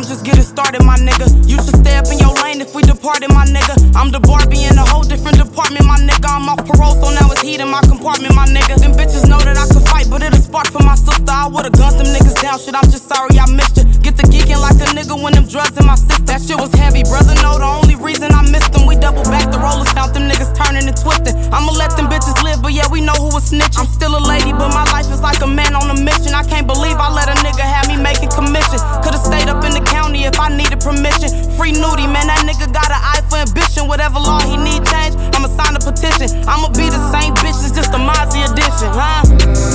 just getting started, my nigga. You should stay up in your lane if we departed, my nigga. I'm the Barbie in a whole different department, my nigga. I'm off parole, so now it's heat in my compartment, my nigga. Them bitches know that I can fight, but it'll spark for my sister. I would've gunned them niggas down, shit. I'm just sorry I missed you. Get to geeking like a nigga when them drugs in my system. That shit was heavy, brother. No, the only reason I missed them, we double back the rollers, found them niggas turning and twisting. I'ma let them bitches live, but yeah, we know who was snitching. I'm still a lady, but my life is like a man on a mission. I can't believe I let a nigga have me making commission.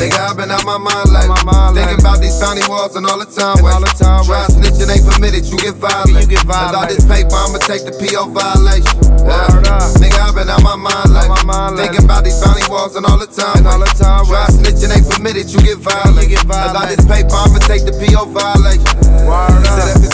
Nigga, I've been out my mind like Thinking about these bounty walls and all the time all the time Try snitching ain't permitted, you get violent. You get Without this paper, I'ma take the PO violation. Yeah. Nigga, I've been out my mind like Thinking about these bounty walls and all the time all the time Try snitching ain't permitted, you get violent. You get violent. Without this paper, I'ma take the PO violation. Said if it's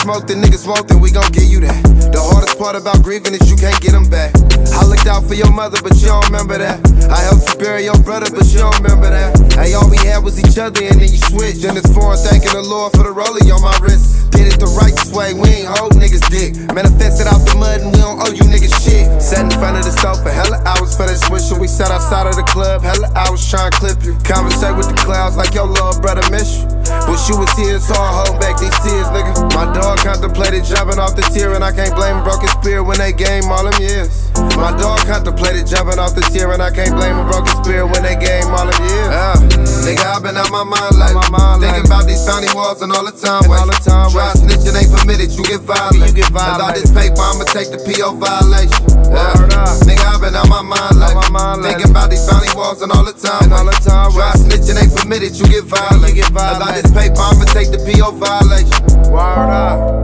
smoke, the niggas won't, then we gon' give you that. The hardest part about grieving is you can't get them back. I looked out for your mother, but you don't remember that. I helped you bury your brother, but you don't remember that. Hey, all we had was each other, and then you switched. Then it's foreign, thanking the Lord for the rollie on my wrist. Did it the righteous way, we ain't hold niggas dick. Manifested out the mud, and we don't owe you niggas shit. Sat in front of the for hella hours for that switch, and we sat outside of the club, hella hours trying to clip you. Conversate with the clouds like your little brother miss you. Wish you was here, so I hold back these tears, nigga. My dog contemplated jumping off the tier, and I can't blame him, broke his spirit when they game all them years. My dog contemplated jumping off the tier, and I can't blame him, broke his spirit when they game all them years. Yeah. Nigga, I've been out my mind like, my mind thinking about these bounty walls and all the time. all the time Try snitching ain't permitted, you get violent. You get Without violent. this paper, I'ma take the PO violation. Yeah. Nigga, I've been out my mind like, my mind thinking about these bounty walls and all the time. all the time Try snitching ain't permitted, you get violent. You get Without violent. this paper, I'ma take the PO violation. Word up.